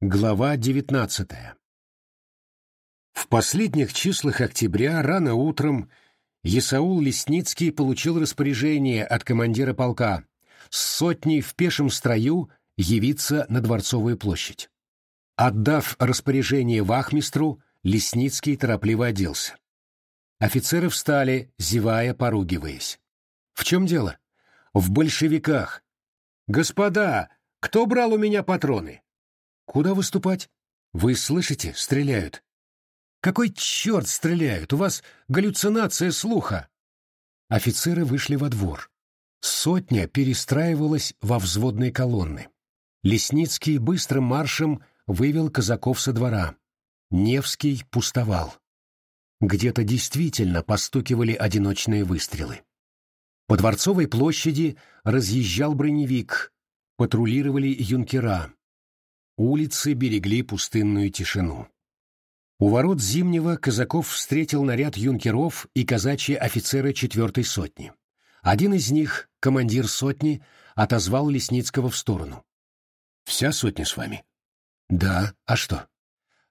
Глава 19 В последних числах октября рано утром Есаул Лесницкий получил распоряжение от командира полка с сотней в пешем строю явиться на Дворцовую площадь. Отдав распоряжение вахмистру, Лесницкий торопливо оделся. Офицеры встали, зевая, поругиваясь. «В чем дело?» «В большевиках». «Господа, кто брал у меня патроны?» «Куда выступать?» «Вы слышите? Стреляют». «Какой черт стреляют? У вас галлюцинация слуха!» Офицеры вышли во двор. Сотня перестраивалась во взводные колонны. Лесницкий быстрым маршем вывел казаков со двора. Невский пустовал. Где-то действительно постукивали одиночные выстрелы. По Дворцовой площади разъезжал броневик, патрулировали юнкера. Улицы берегли пустынную тишину. У ворот Зимнего казаков встретил наряд юнкеров и казачьи офицеры четвертой сотни. Один из них, командир сотни, отозвал Лесницкого в сторону. «Вся сотня с вами?» «Да, а что?»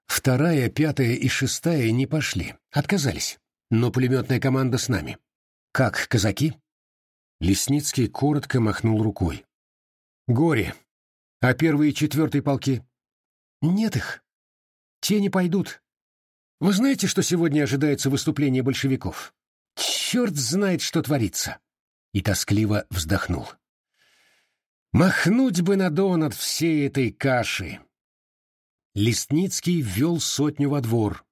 «Вторая, пятая и шестая не пошли, отказались, но пулеметная команда с нами. Как, казаки?» Лесницкий коротко махнул рукой. «Горе. А первый и четвертый полки?» «Нет их. Те не пойдут. Вы знаете, что сегодня ожидается выступление большевиков? Черт знает, что творится!» И тоскливо вздохнул. «Махнуть бы на дон от всей этой каши!» Лесницкий ввел сотню во двор.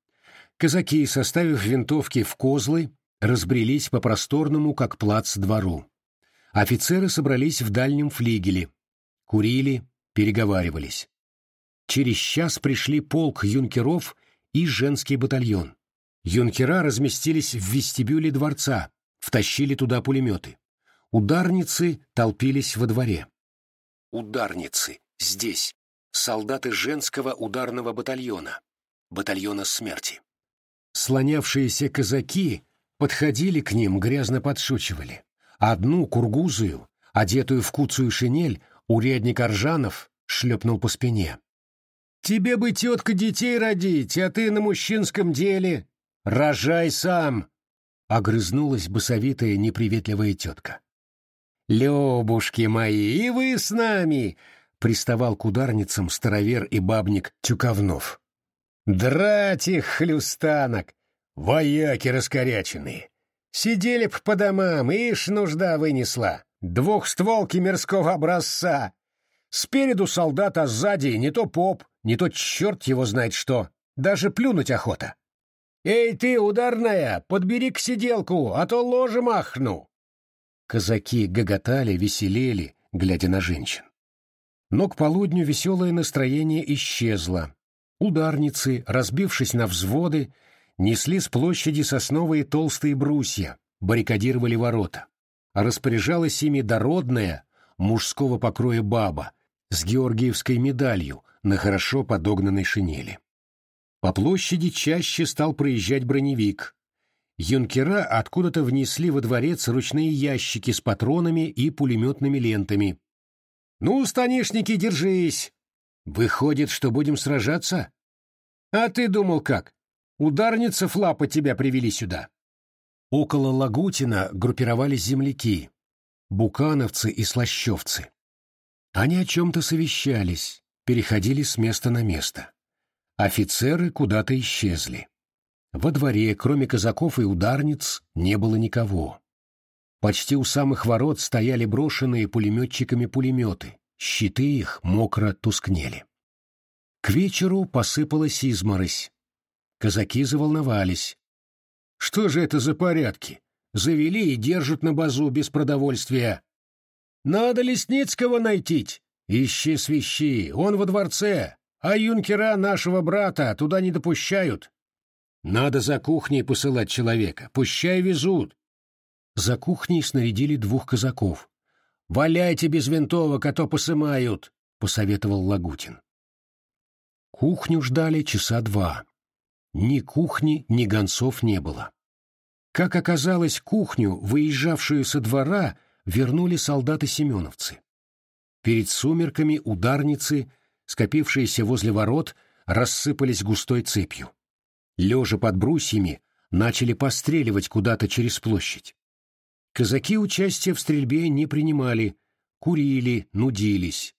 Казаки, составив винтовки в козлы, разбрелись по просторному, как плац, двору. Офицеры собрались в дальнем флигеле. Курили, переговаривались. Через час пришли полк юнкеров и женский батальон. Юнкера разместились в вестибюле дворца, втащили туда пулеметы. Ударницы толпились во дворе. Ударницы здесь, солдаты женского ударного батальона, батальона смерти. Слонявшиеся казаки подходили к ним, грязно подшучивали. Одну кургузую, одетую в куцую шинель, урядник Аржанов шлепнул по спине. «Тебе бы, тетка, детей родить, а ты на мужчинском деле. Рожай сам!» — огрызнулась босовитая неприветливая тетка. «Лебушки мои, и вы с нами!» — приставал к ударницам старовер и бабник Тюковнов. «Драть их, хлюстанок! Вояки раскоряченные! Сидели б по домам, ишь нужда вынесла. Двухстволки мирского образца. Спереду солдат, а сзади не то поп, не то черт его знает что. Даже плюнуть охота. «Эй ты, ударная, подбери к сиделку, а то ложе махну!» Казаки гоготали, веселели, глядя на женщин. Но к полудню веселое настроение исчезло. Ударницы, разбившись на взводы, несли с площади сосновые толстые брусья, баррикадировали ворота. Распоряжалась ими дородная, мужского покроя баба, с георгиевской медалью на хорошо подогнанной шинели. По площади чаще стал проезжать броневик. Юнкера откуда-то внесли во дворец ручные ящики с патронами и пулеметными лентами. «Ну, станишники, держись! Выходит, что будем сражаться? А ты думал как? Ударница флапа тебя привели сюда. Около Лагутина группировались земляки, букановцы и слащевцы. Они о чем-то совещались, переходили с места на место. Офицеры куда-то исчезли. Во дворе, кроме казаков и ударниц, не было никого. Почти у самых ворот стояли брошенные пулеметчиками пулеметы, щиты их мокро тускнели. К вечеру посыпалась изморозь, Казаки заволновались. Что же это за порядки? Завели и держат на базу без продовольствия. Надо Лесницкого найти. Ищи свищи, он во дворце, а юнкера нашего брата туда не допущают. Надо за кухней посылать человека, пущай везут. За кухней снарядили двух казаков. «Валяйте без винтовок, а то посымают», — посоветовал Лагутин. Кухню ждали часа два. Ни кухни, ни гонцов не было. Как оказалось, кухню, выезжавшую со двора, вернули солдаты-семеновцы. Перед сумерками ударницы скопившиеся возле ворот, рассыпались густой цепью. Лежа под брусьями, начали постреливать куда-то через площадь. Казаки участия в стрельбе не принимали, курили, нудились.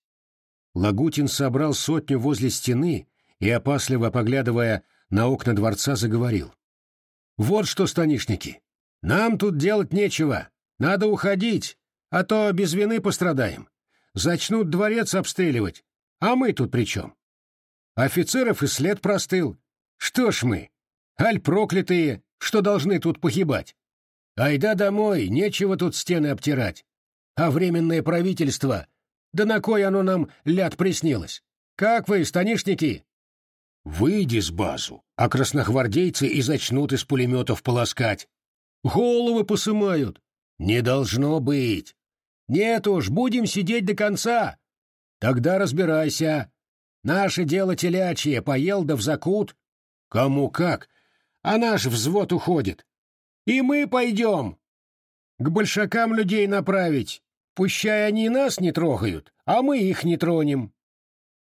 Лагутин собрал сотню возле стены и, опасливо поглядывая на окна дворца, заговорил. «Вот что, станишники, нам тут делать нечего, надо уходить, а то без вины пострадаем. Зачнут дворец обстреливать, а мы тут при чем? Офицеров и след простыл. Что ж мы, аль проклятые, что должны тут погибать? Айда домой, нечего тут стены обтирать. А временное правительство, да на кой оно нам ляд приснилось? Как вы, станишники? Выйди с базу, а красногвардейцы и зачнут из пулеметов полоскать. Головы посымают. Не должно быть. Нет уж, будем сидеть до конца. Тогда разбирайся. Наше дело телячье, поел да в закут. Кому как, а наш взвод уходит. И мы пойдем. К большакам людей направить. Пущай они нас не трогают, а мы их не тронем.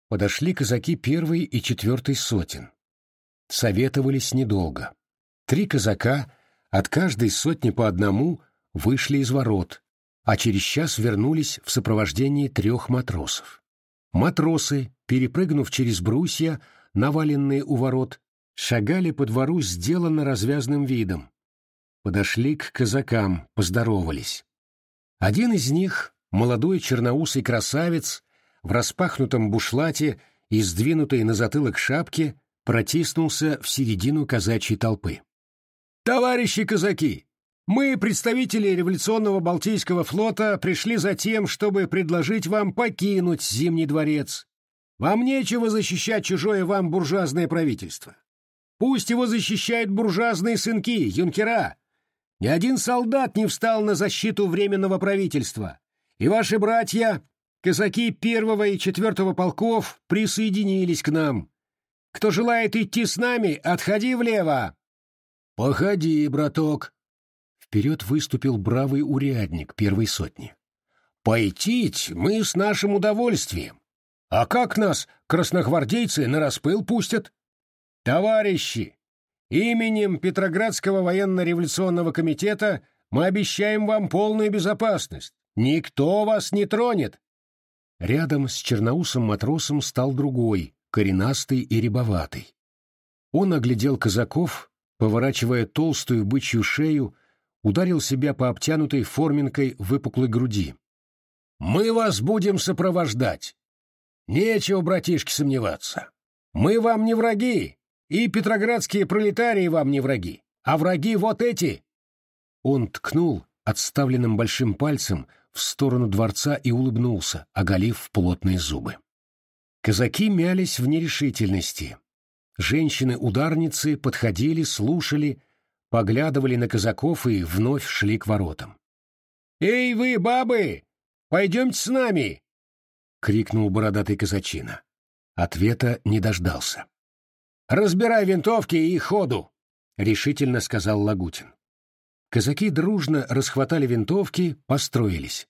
Подошли казаки первой и четвертой сотен. Советовались недолго. Три казака, от каждой сотни по одному, вышли из ворот, а через час вернулись в сопровождении трех матросов. Матросы, перепрыгнув через брусья, наваленные у ворот, шагали по двору сделанно развязным видом. Подошли к казакам, поздоровались. Один из них, молодой черноусый красавец, в распахнутом бушлате и сдвинутой на затылок шапке, протиснулся в середину казачьей толпы. «Товарищи казаки! Мы, представители революционного Балтийского флота, пришли за тем, чтобы предложить вам покинуть Зимний дворец. Вам нечего защищать чужое вам буржуазное правительство. Пусть его защищают буржуазные сынки, юнкера. Ни один солдат не встал на защиту Временного правительства. И ваши братья, казаки первого и четвертого полков, присоединились к нам. Кто желает идти с нами, отходи влево. Походи, браток, Вперед выступил бравый урядник первой сотни. «Пойтить мы с нашим удовольствием. А как нас красногвардейцы на распыл пустят? Товарищи, именем Петроградского военно-революционного комитета мы обещаем вам полную безопасность. Никто вас не тронет». Рядом с черноусым матросом стал другой, коренастый и рябоватый. Он оглядел казаков, поворачивая толстую бычью шею, ударил себя по обтянутой форменкой выпуклой груди. «Мы вас будем сопровождать. Нечего, братишки, сомневаться. Мы вам не враги, и петроградские пролетарии вам не враги, а враги вот эти!» Он ткнул отставленным большим пальцем в сторону дворца и улыбнулся, оголив плотные зубы. Казаки мялись в нерешительности. Женщины-ударницы подходили, слушали, поглядывали на казаков и вновь шли к воротам. «Эй вы, бабы! Пойдемте с нами!» — крикнул бородатый казачина. Ответа не дождался. «Разбирай винтовки и ходу!» — решительно сказал Лагутин. Казаки дружно расхватали винтовки, построились.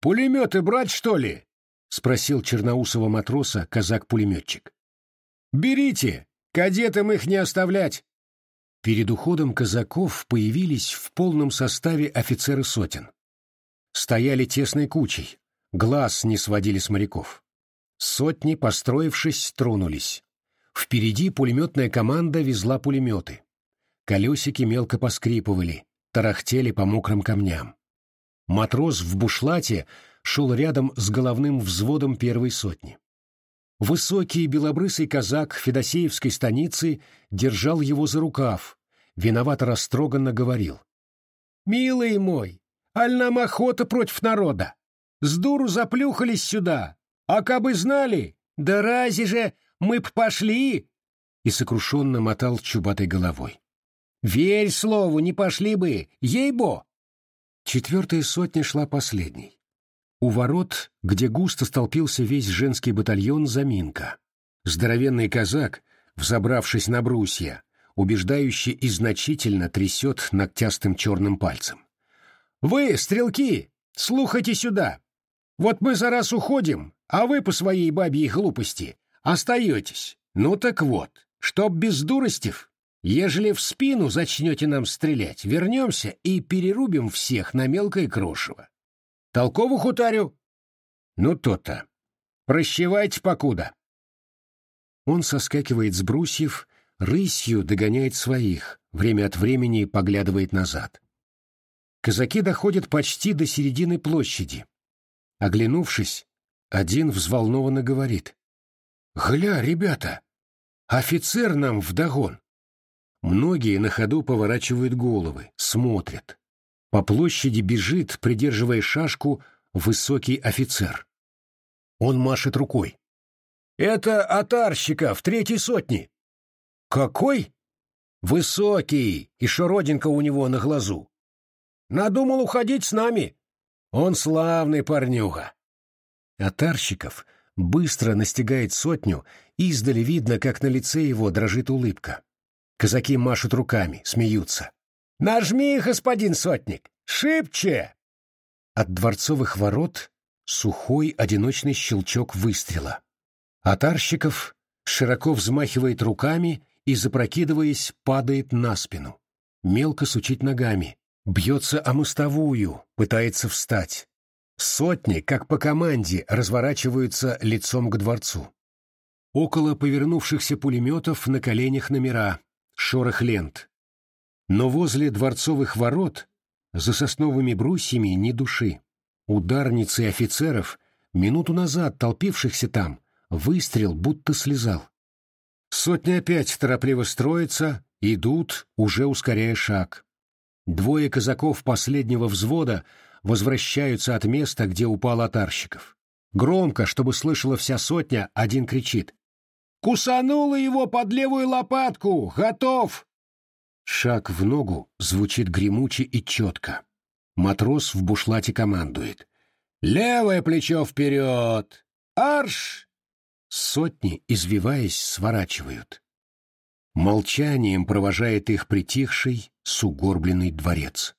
«Пулеметы брать, что ли?» — спросил черноусого матроса казак-пулеметчик. «Берите! Кадетам их не оставлять!» Перед уходом казаков появились в полном составе офицеры сотен. Стояли тесной кучей, глаз не сводили с моряков. Сотни, построившись, тронулись. Впереди пулеметная команда везла пулеметы. Колесики мелко поскрипывали, тарахтели по мокрым камням. Матрос в бушлате шел рядом с головным взводом первой сотни. Высокий белобрысый казак Федосеевской станицы держал его за рукав, виновато растроганно говорил. «Милый мой, аль нам охота против народа? С дуру заплюхались сюда, а кабы знали, да рази же мы б пошли!» И сокрушенно мотал чубатой головой. «Верь слову, не пошли бы, ей-бо!» Четвертая сотня шла последней. У ворот, где густо столпился весь женский батальон, заминка. Здоровенный казак, взобравшись на брусья, убеждающе и значительно трясет ногтястым черным пальцем. «Вы, стрелки, слухайте сюда! Вот мы за раз уходим, а вы по своей бабьей глупости остаетесь. Ну так вот, чтоб без дуростев, ежели в спину зачнете нам стрелять, вернемся и перерубим всех на мелкое крошево. Толково хутарю? Ну то-то. Прощевайте покуда. Он соскакивает с брусьев, рысью догоняет своих, время от времени поглядывает назад. Казаки доходят почти до середины площади. Оглянувшись, один взволнованно говорит. «Гля, ребята, офицер нам вдогон!» Многие на ходу поворачивают головы, смотрят. По площади бежит, придерживая шашку, высокий офицер. Он машет рукой. «Это Атарщиков, третьей сотни!» «Какой?» «Высокий, и шородинка у него на глазу. Надумал уходить с нами. Он славный парнюга». Атарщиков быстро настигает сотню, издали видно, как на лице его дрожит улыбка. Казаки машут руками, смеются. «Нажми, господин сотник! Шибче!» От дворцовых ворот сухой одиночный щелчок выстрела. Атарщиков широко взмахивает руками и, запрокидываясь, падает на спину. Мелко сучит ногами, бьется о мостовую, пытается встать. Сотни, как по команде, разворачиваются лицом к дворцу. Около повернувшихся пулеметов на коленях номера, шорох лент. Но возле дворцовых ворот, за сосновыми брусьями, ни души. Ударницы офицеров, минуту назад толпившихся там, выстрел будто слезал. Сотни опять торопливо строятся, идут, уже ускоряя шаг. Двое казаков последнего взвода возвращаются от места, где упал Атарщиков. Громко, чтобы слышала вся сотня, один кричит. «Кусанула его под левую лопатку! Готов!» Шаг в ногу звучит гремуче и четко. Матрос в бушлате командует. «Левое плечо вперед! Арш!» Сотни, извиваясь, сворачивают. Молчанием провожает их притихший, сугорбленный дворец.